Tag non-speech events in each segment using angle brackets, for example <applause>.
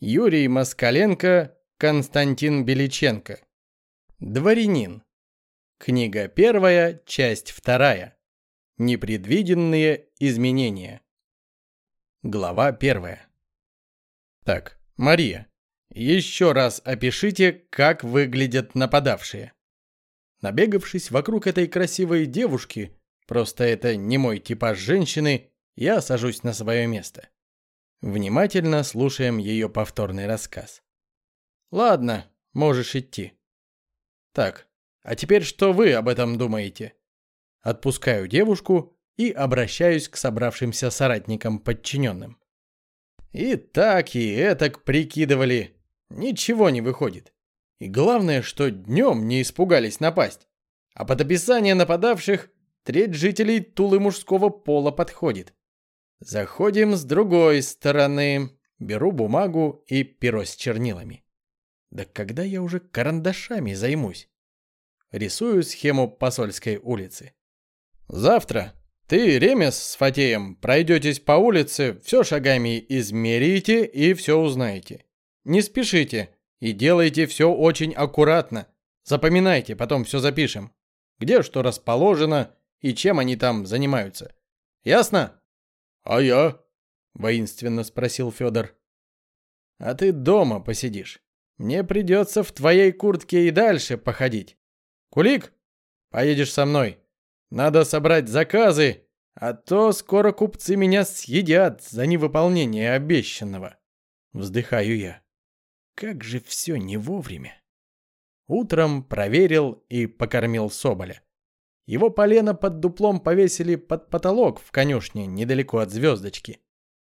Юрий Москаленко, Константин Беличенко. Дворянин. Книга первая, часть вторая. Непредвиденные изменения. Глава первая. Так, Мария, еще раз опишите, как выглядят нападавшие. Набегавшись вокруг этой красивой девушки, просто это не мой типаж женщины, я сажусь на свое место. Внимательно слушаем ее повторный рассказ. Ладно, можешь идти. Так, а теперь что вы об этом думаете? Отпускаю девушку и обращаюсь к собравшимся соратникам подчиненным. И так, и этак прикидывали. Ничего не выходит. И главное, что днем не испугались напасть. А под описание нападавших треть жителей Тулы мужского пола подходит. Заходим с другой стороны. Беру бумагу и перо с чернилами. Да когда я уже карандашами займусь? Рисую схему посольской улицы. Завтра ты, Ремес с Фатеем, пройдетесь по улице, все шагами измерите и все узнаете. Не спешите и делайте все очень аккуратно. Запоминайте, потом все запишем. Где что расположено и чем они там занимаются. Ясно? «А я?» — воинственно спросил Федор. «А ты дома посидишь. Мне придется в твоей куртке и дальше походить. Кулик, поедешь со мной. Надо собрать заказы, а то скоро купцы меня съедят за невыполнение обещанного». Вздыхаю я. Как же все не вовремя. Утром проверил и покормил Соболя. Его полено под дуплом повесили под потолок в конюшне недалеко от звездочки.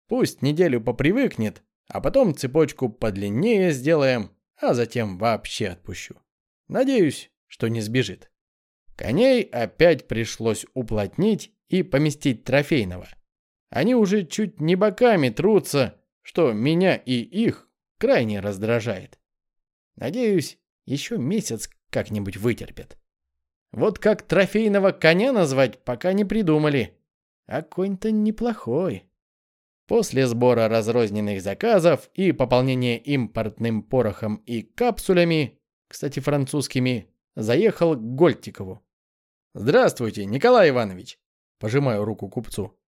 Пусть неделю попривыкнет, а потом цепочку подлиннее сделаем, а затем вообще отпущу. Надеюсь, что не сбежит. Коней опять пришлось уплотнить и поместить трофейного. Они уже чуть не боками трутся, что меня и их крайне раздражает. Надеюсь, еще месяц как-нибудь вытерпят. Вот как трофейного коня назвать, пока не придумали. А конь-то неплохой. После сбора разрозненных заказов и пополнения импортным порохом и капсулями, кстати, французскими, заехал к Гольтикову. «Здравствуйте, Николай Иванович!» Пожимаю руку купцу.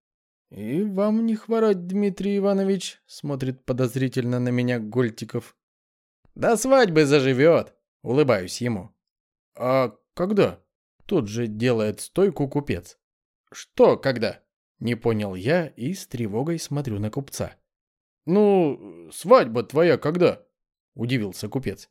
«И вам не хворать, Дмитрий Иванович», — смотрит подозрительно на меня Гольтиков. «До свадьбы заживет», — улыбаюсь ему. «А когда?» Тут же делает стойку купец. «Что, когда?» Не понял я и с тревогой смотрю на купца. «Ну, свадьба твоя когда?» Удивился купец.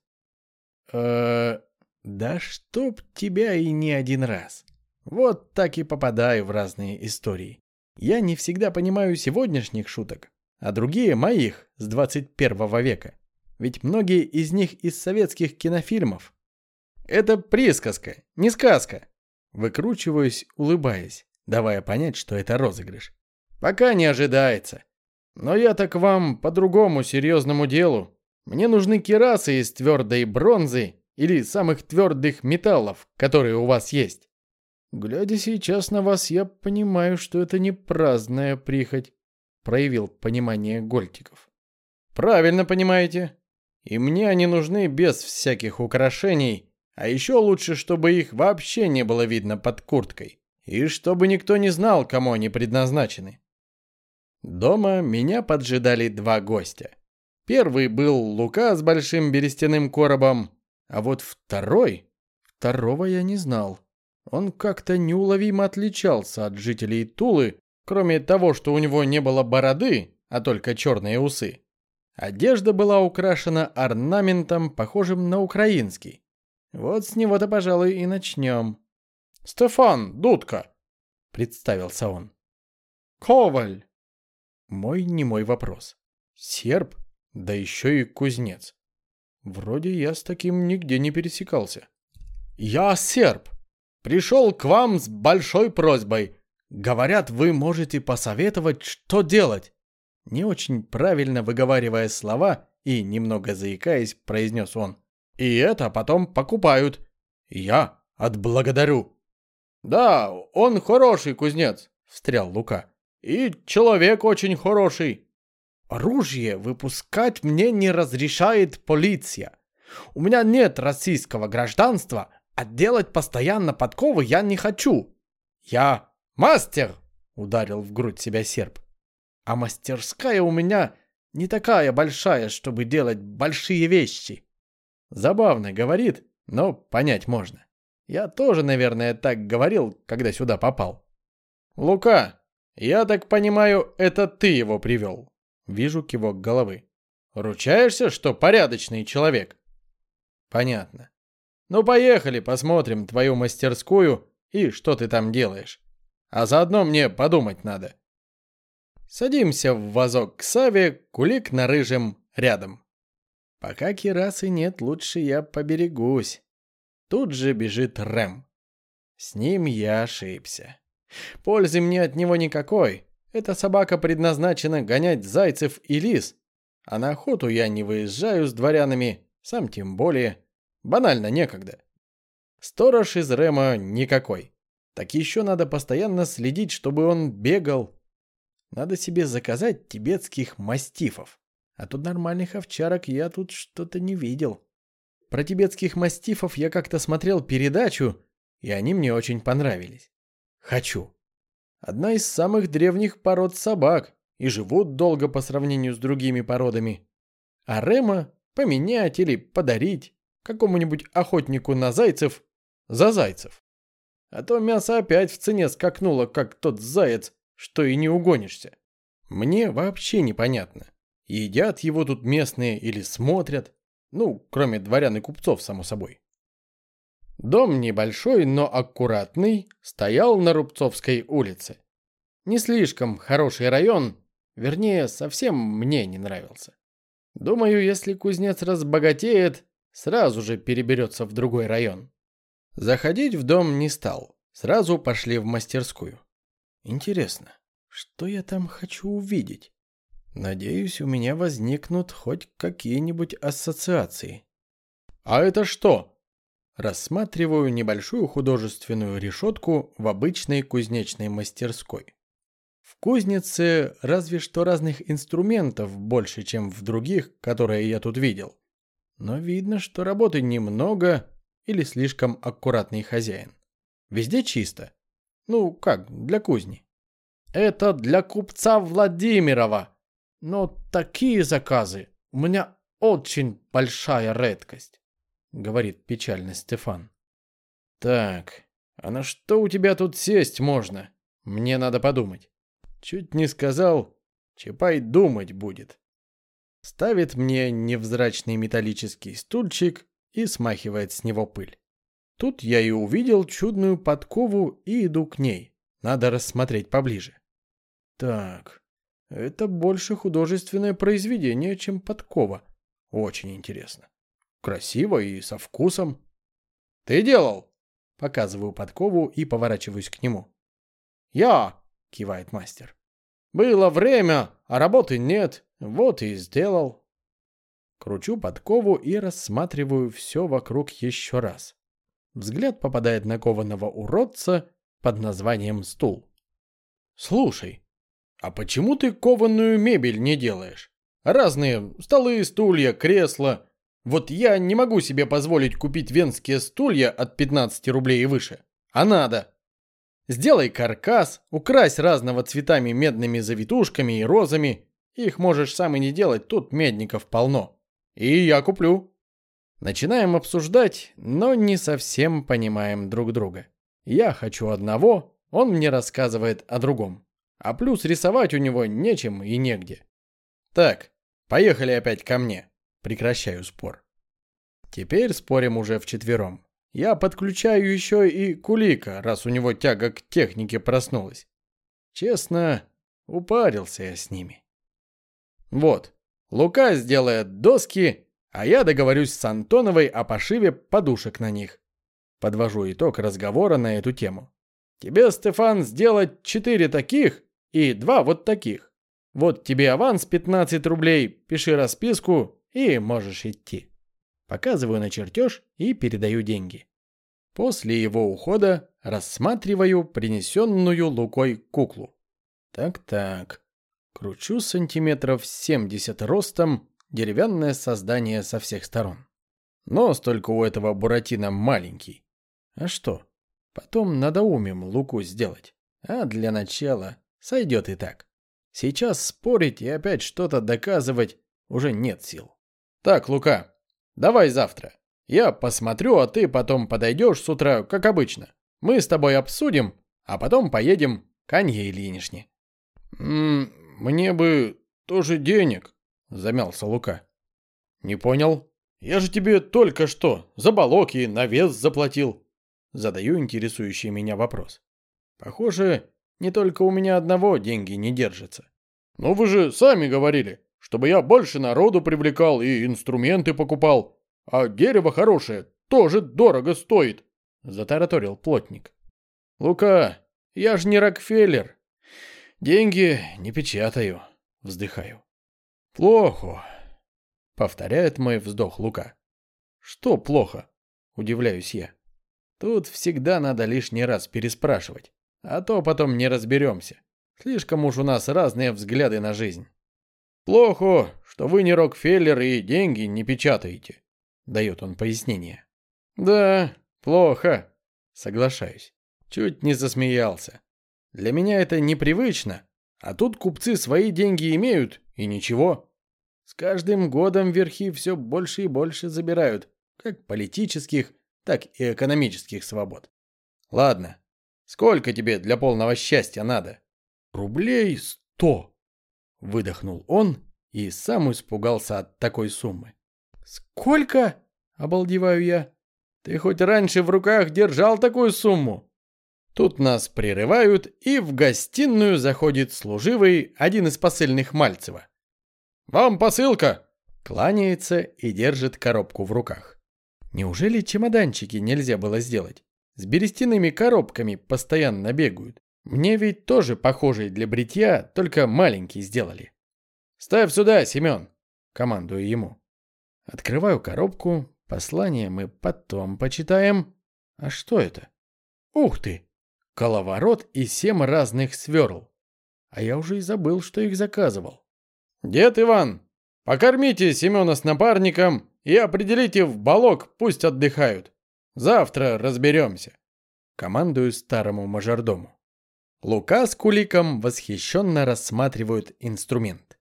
э да чтоб тебя и не один раз. Вот так и попадаю в разные истории. Я не всегда понимаю сегодняшних шуток, а другие моих с 21 века. Ведь многие из них из советских кинофильмов. Это присказка, не сказка. Выкручиваюсь, улыбаясь, давая понять, что это розыгрыш. Пока не ожидается. Но я так вам по другому серьезному делу. Мне нужны керасы из твердой бронзы или самых твердых металлов, которые у вас есть. Глядя сейчас на вас, я понимаю, что это не праздная прихоть, проявил понимание Гольтиков. Правильно понимаете. И мне они нужны без всяких украшений а еще лучше, чтобы их вообще не было видно под курткой. И чтобы никто не знал, кому они предназначены. Дома меня поджидали два гостя. Первый был Лука с большим берестяным коробом, а вот второй... Второго я не знал. Он как-то неуловимо отличался от жителей Тулы, кроме того, что у него не было бороды, а только черные усы. Одежда была украшена орнаментом, похожим на украинский. Вот с него-то, пожалуй, и начнем. «Стефан, дудка!» — представился он. «Коваль!» Мой не мой вопрос. Серб, да еще и кузнец. Вроде я с таким нигде не пересекался. «Я серб. Пришел к вам с большой просьбой. Говорят, вы можете посоветовать, что делать». Не очень правильно выговаривая слова и немного заикаясь, произнес он. И это потом покупают. Я отблагодарю. Да, он хороший кузнец, встрял Лука. И человек очень хороший. Оружие выпускать мне не разрешает полиция. У меня нет российского гражданства, а делать постоянно подковы я не хочу. Я мастер, ударил в грудь себя серп. А мастерская у меня не такая большая, чтобы делать большие вещи. Забавно говорит, но понять можно. Я тоже, наверное, так говорил, когда сюда попал. Лука, я так понимаю, это ты его привел. Вижу кивок головы. Ручаешься, что порядочный человек? Понятно. Ну поехали, посмотрим твою мастерскую и что ты там делаешь. А заодно мне подумать надо. Садимся в вазок к Саве, кулик на рыжем рядом. Пока кирасы нет, лучше я поберегусь. Тут же бежит Рэм. С ним я ошибся. Пользы мне от него никакой. Эта собака предназначена гонять зайцев и лис. А на охоту я не выезжаю с дворянами, сам тем более. Банально некогда. Сторож из Рема никакой. Так еще надо постоянно следить, чтобы он бегал. Надо себе заказать тибетских мастифов. А тут нормальных овчарок я тут что-то не видел. Про тибетских мастифов я как-то смотрел передачу, и они мне очень понравились. Хочу. Одна из самых древних пород собак, и живут долго по сравнению с другими породами. А Рема поменять или подарить какому-нибудь охотнику на зайцев за зайцев. А то мясо опять в цене скакнуло, как тот заяц, что и не угонишься. Мне вообще непонятно, едят его тут местные или смотрят, ну, кроме дворян и купцов, само собой. Дом небольшой, но аккуратный, стоял на Рубцовской улице. Не слишком хороший район, вернее, совсем мне не нравился. Думаю, если кузнец разбогатеет, сразу же переберется в другой район. Заходить в дом не стал, сразу пошли в мастерскую. Интересно, что я там хочу увидеть? Надеюсь, у меня возникнут хоть какие-нибудь ассоциации. А это что? Рассматриваю небольшую художественную решетку в обычной кузнечной мастерской. В кузнице разве что разных инструментов больше, чем в других, которые я тут видел. Но видно, что работы немного или слишком аккуратный хозяин. Везде чисто. Ну, как, для кузни. Это для купца Владимирова. Но такие заказы у меня очень большая редкость, говорит печально Стефан. Так, а на что у тебя тут сесть можно? Мне надо подумать. Чуть не сказал, Чапай думать будет. Ставит мне невзрачный металлический стульчик и смахивает с него пыль. Тут я и увидел чудную подкову и иду к ней. Надо рассмотреть поближе. Так, это больше художественное произведение, чем подкова. Очень интересно. Красиво и со вкусом. Ты делал? Показываю подкову и поворачиваюсь к нему. Я, кивает мастер. Было время, а работы нет. Вот и сделал. Кручу подкову и рассматриваю все вокруг еще раз. Взгляд попадает на кованого уродца под названием стул. Слушай, «А почему ты кованую мебель не делаешь? Разные столы, стулья, кресла. Вот я не могу себе позволить купить венские стулья от 15 рублей и выше. А надо. Сделай каркас, укрась разного цветами медными завитушками и розами. Их можешь сам и не делать, тут медников полно. И я куплю». Начинаем обсуждать, но не совсем понимаем друг друга. Я хочу одного, он мне рассказывает о другом. А плюс рисовать у него нечем и негде. Так, поехали опять ко мне. Прекращаю спор. Теперь спорим уже вчетвером. Я подключаю еще и Кулика, раз у него тяга к технике проснулась. Честно, упарился я с ними. Вот, Лука сделает доски, а я договорюсь с Антоновой о пошиве подушек на них. Подвожу итог разговора на эту тему. Тебе, Стефан, сделать четыре таких, и два вот таких. Вот тебе аванс 15 рублей, пиши расписку и можешь идти. Показываю на чертеж и передаю деньги. После его ухода рассматриваю принесенную Лукой куклу. Так-так. Кручу сантиметров 70 ростом, деревянное создание со всех сторон. Нос только у этого Буратино маленький. А что? Потом надоумим Луку сделать. А для начала сойдет и так. Сейчас спорить и опять что-то доказывать уже нет сил. Так, Лука, давай завтра. Я посмотрю, а ты потом подойдешь с утра, как обычно. Мы с тобой обсудим, а потом поедем к Анье Ильинишне. «М мне бы тоже денег», — замялся Лука. «Не понял. Я же тебе только что за балок и навес заплатил». Задаю интересующий меня вопрос. Похоже, не только у меня одного деньги не держатся. «Но вы же сами говорили, чтобы я больше народу привлекал и инструменты покупал. А дерево хорошее тоже дорого стоит», — затараторил плотник. «Лука, я ж не Рокфеллер. Деньги не печатаю», — вздыхаю. «Плохо», — повторяет мой вздох Лука. «Что плохо?» — удивляюсь я. Тут всегда надо лишний раз переспрашивать, а то потом не разберемся. Слишком уж у нас разные взгляды на жизнь. «Плохо, что вы не Рокфеллер и деньги не печатаете», — дает он пояснение. «Да, плохо», — соглашаюсь. Чуть не засмеялся. Для меня это непривычно, а тут купцы свои деньги имеют, и ничего. С каждым годом верхи все больше и больше забирают, как политических, так и экономических свобод. Ладно, сколько тебе для полного счастья надо? Рублей сто. Выдохнул он и сам испугался от такой суммы. Сколько? Обалдеваю я. Ты хоть раньше в руках держал такую сумму? Тут нас прерывают, и в гостиную заходит служивый, один из посыльных Мальцева. «Вам посылка!» Кланяется и держит коробку в руках. Неужели чемоданчики нельзя было сделать? С берестяными коробками постоянно бегают. Мне ведь тоже похожий для бритья, только маленький сделали. «Ставь сюда, Семен!» — командую ему. Открываю коробку, послание мы потом почитаем. А что это? Ух ты! Коловорот и семь разных сверл. А я уже и забыл, что их заказывал. «Дед Иван, покормите Семена с напарником и определите в балок, пусть отдыхают. Завтра разберемся. Командую старому мажордому. Лука с Куликом восхищенно рассматривают инструмент.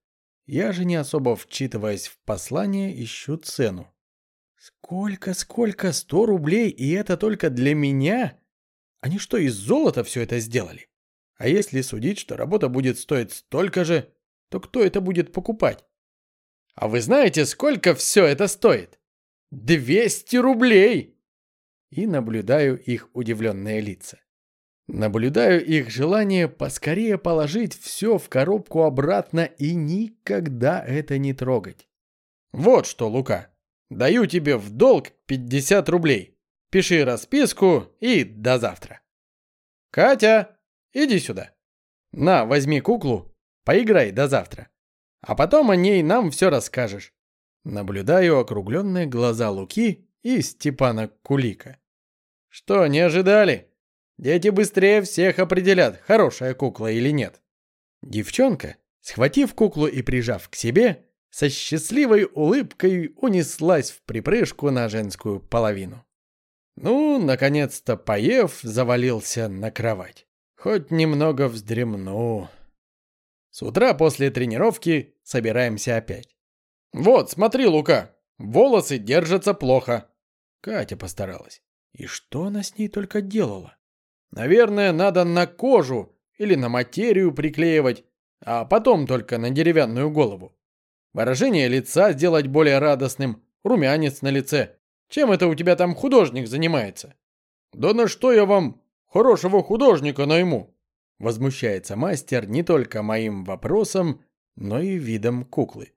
Я же не особо вчитываясь в послание, ищу цену. Сколько, сколько, сто рублей, и это только для меня? Они что, из золота все это сделали? А если судить, что работа будет стоить столько же, то кто это будет покупать? А вы знаете, сколько все это стоит? 200 рублей! И наблюдаю их удивленные лица. Наблюдаю их желание поскорее положить все в коробку обратно и никогда это не трогать. Вот что, Лука, даю тебе в долг 50 рублей. Пиши расписку и до завтра. Катя, иди сюда. На, возьми куклу, поиграй до завтра. А потом о ней нам все расскажешь. Наблюдаю округленные глаза Луки и Степана Кулика. Что, не ожидали? Дети быстрее всех определят, хорошая кукла или нет. Девчонка, схватив куклу и прижав к себе, со счастливой улыбкой унеслась в припрыжку на женскую половину. Ну, наконец-то поев, завалился на кровать. Хоть немного вздремну. С утра после тренировки собираемся опять. «Вот, смотри, Лука, волосы держатся плохо». Катя постаралась. И что она с ней только делала? Наверное, надо на кожу или на материю приклеивать, а потом только на деревянную голову. Выражение лица сделать более радостным, румянец на лице. Чем это у тебя там художник занимается? Да на что я вам хорошего художника найму? Возмущается мастер не только моим вопросом, но и видом куклы.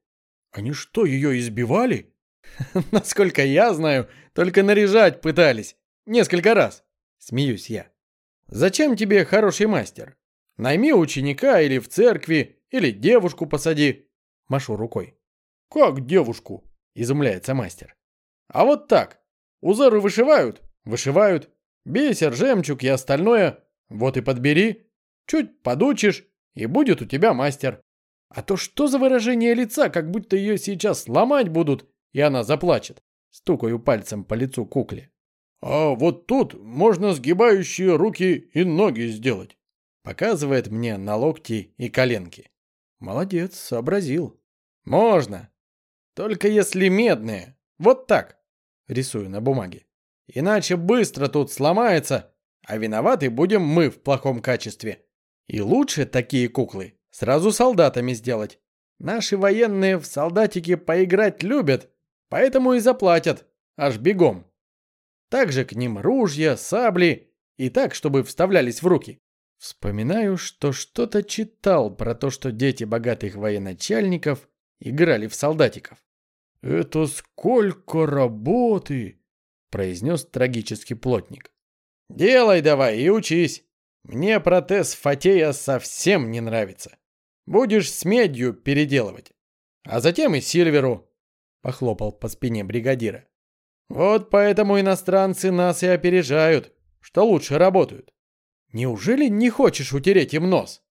Они что, ее избивали? <laughs> Насколько я знаю, только наряжать пытались. Несколько раз. Смеюсь я. Зачем тебе хороший мастер? Найми ученика или в церкви, или девушку посади. Машу рукой. Как девушку? Изумляется мастер. А вот так. Узоры вышивают? Вышивают. Бисер, жемчуг и остальное. Вот и подбери. Чуть подучишь, и будет у тебя мастер. А то что за выражение лица, как будто ее сейчас сломать будут, и она заплачет. Стукаю пальцем по лицу кукле. А вот тут можно сгибающие руки и ноги сделать. Показывает мне на локти и коленки. Молодец, сообразил. Можно. Только если медные. Вот так. Рисую на бумаге. Иначе быстро тут сломается, а виноваты будем мы в плохом качестве. И лучше такие куклы сразу солдатами сделать. Наши военные в солдатики поиграть любят, поэтому и заплатят, аж бегом. Также к ним ружья, сабли и так, чтобы вставлялись в руки. Вспоминаю, что что-то читал про то, что дети богатых военачальников играли в солдатиков. «Это сколько работы!» – произнес трагический плотник. «Делай давай и учись. Мне протез Фатея совсем не нравится. Будешь с медью переделывать. А затем и Сильверу», – похлопал по спине бригадира. «Вот поэтому иностранцы нас и опережают, что лучше работают. Неужели не хочешь утереть им нос?»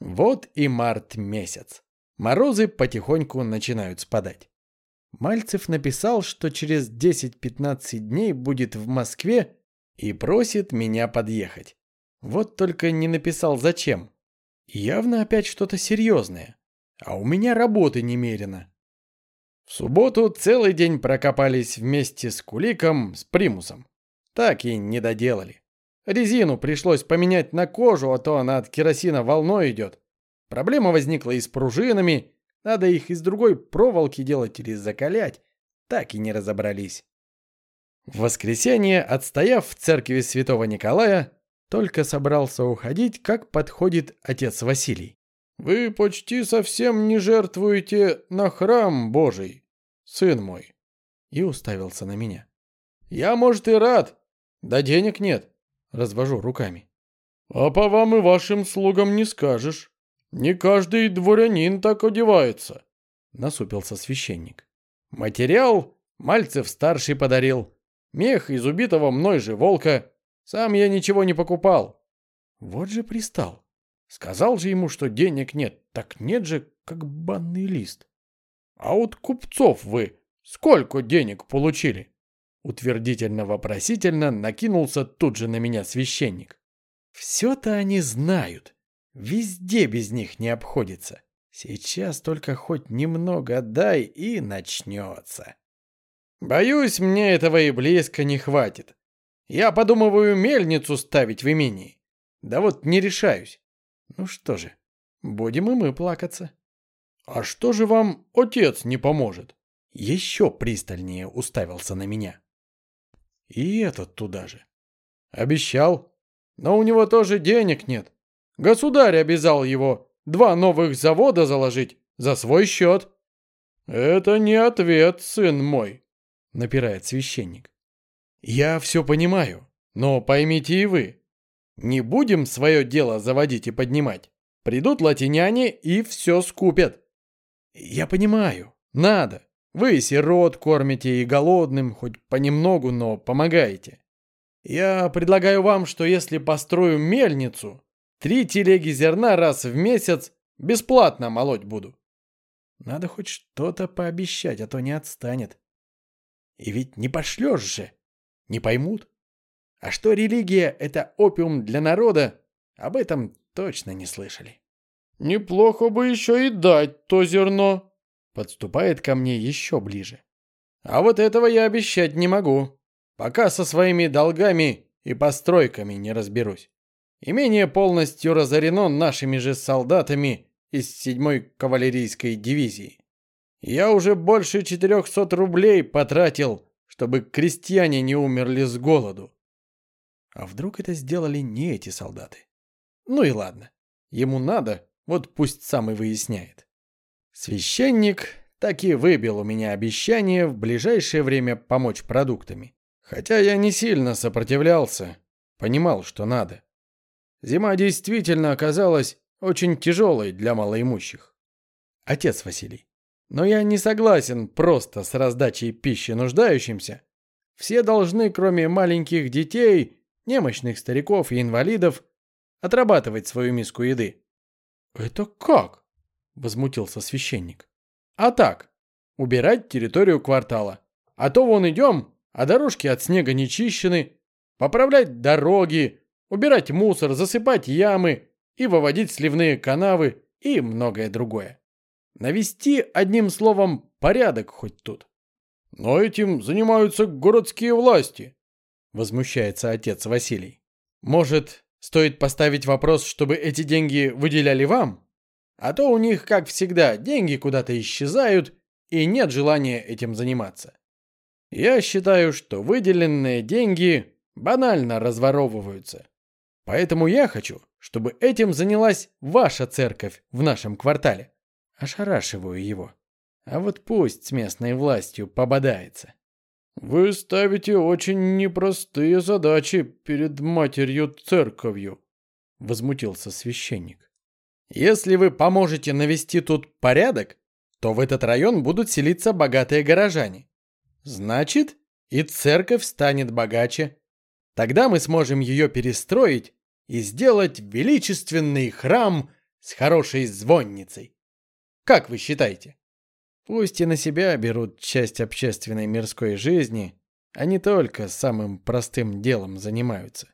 Вот и март месяц. Морозы потихоньку начинают спадать. Мальцев написал, что через 10-15 дней будет в Москве и просит меня подъехать. Вот только не написал зачем. Явно опять что-то серьезное. А у меня работы немерено. В субботу целый день прокопались вместе с Куликом, с Примусом. Так и не доделали. Резину пришлось поменять на кожу, а то она от керосина волной идет. Проблема возникла и с пружинами. Надо их из другой проволоки делать или закалять. Так и не разобрались. В воскресенье, отстояв в церкви святого Николая, только собрался уходить, как подходит отец Василий. «Вы почти совсем не жертвуете на храм Божий, сын мой», и уставился на меня. «Я, может, и рад, да денег нет», развожу руками. «А по вам и вашим слугам не скажешь. Не каждый дворянин так одевается», насупился священник. «Материал Мальцев-старший подарил, Мех из убитого мной же волка. Сам я ничего не покупал. Вот же пристал. Сказал же ему, что денег нет. Так нет же, как банный лист. А вот купцов вы сколько денег получили? Утвердительно-вопросительно накинулся тут же на меня священник. Все-то они знают. Везде без них не обходится. Сейчас только хоть немного дай и начнется. Боюсь, мне этого и близко не хватит. Я подумываю мельницу ставить в имении. Да вот не решаюсь. Ну что же, будем и мы плакаться. А что же вам отец не поможет? Еще пристальнее уставился на меня. И этот туда же. Обещал. Но у него тоже денег нет. Государь обязал его два новых завода заложить за свой счет. Это не ответ, сын мой напирает священник. Я все понимаю, но поймите и вы. Не будем свое дело заводить и поднимать. Придут латиняне и все скупят. Я понимаю, надо. Вы сирот кормите и голодным, хоть понемногу, но помогаете. Я предлагаю вам, что если построю мельницу, три телеги зерна раз в месяц бесплатно молоть буду. Надо хоть что-то пообещать, а то не отстанет. И ведь не пошлешь же. Не поймут. А что религия — это опиум для народа, об этом точно не слышали. «Неплохо бы еще и дать то зерно», — подступает ко мне еще ближе. «А вот этого я обещать не могу, пока со своими долгами и постройками не разберусь. Имение полностью разорено нашими же солдатами из 7-й кавалерийской дивизии. Я уже больше 400 рублей потратил, чтобы крестьяне не умерли с голоду. А вдруг это сделали не эти солдаты? Ну и ладно. Ему надо, вот пусть сам и выясняет. Священник так и выбил у меня обещание в ближайшее время помочь продуктами. Хотя я не сильно сопротивлялся, понимал, что надо. Зима действительно оказалась очень тяжелой для малоимущих. Отец Василий, но я не согласен просто с раздачей пищи нуждающимся. Все должны, кроме маленьких детей, немощных стариков и инвалидов, отрабатывать свою миску еды. Это как? возмутился священник. А так, убирать территорию квартала. А то вон идем, а дорожки от снега не чищены, поправлять дороги, убирать мусор, засыпать ямы и выводить сливные канавы и многое другое. Навести, одним словом, порядок хоть тут. Но этим занимаются городские власти, возмущается отец Василий. Может, стоит поставить вопрос, чтобы эти деньги выделяли вам? А то у них, как всегда, деньги куда-то исчезают, и нет желания этим заниматься. Я считаю, что выделенные деньги банально разворовываются. Поэтому я хочу, чтобы этим занялась ваша церковь в нашем квартале. Ошарашиваю его. А вот пусть с местной властью пободается. Вы ставите очень непростые задачи перед матерью церковью, возмутился священник. Если вы поможете навести тут порядок, то в этот район будут селиться богатые горожане. Значит, и церковь станет богаче. Тогда мы сможем ее перестроить и сделать величественный храм с хорошей звонницей. Как вы считаете? Пусть и на себя берут часть общественной мирской жизни, а не только самым простым делом занимаются.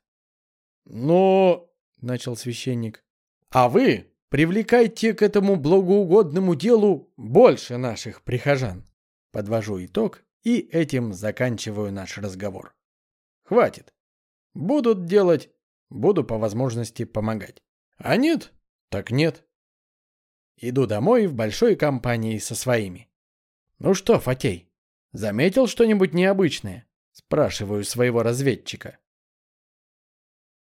Но, — начал священник, — а вы привлекайте к этому благоугодному делу больше наших прихожан. Подвожу итог и этим заканчиваю наш разговор. Хватит. Будут делать, буду по возможности помогать. А нет, так нет. Иду домой в большой компании со своими. Ну что, Фатей, заметил что-нибудь необычное? Спрашиваю своего разведчика.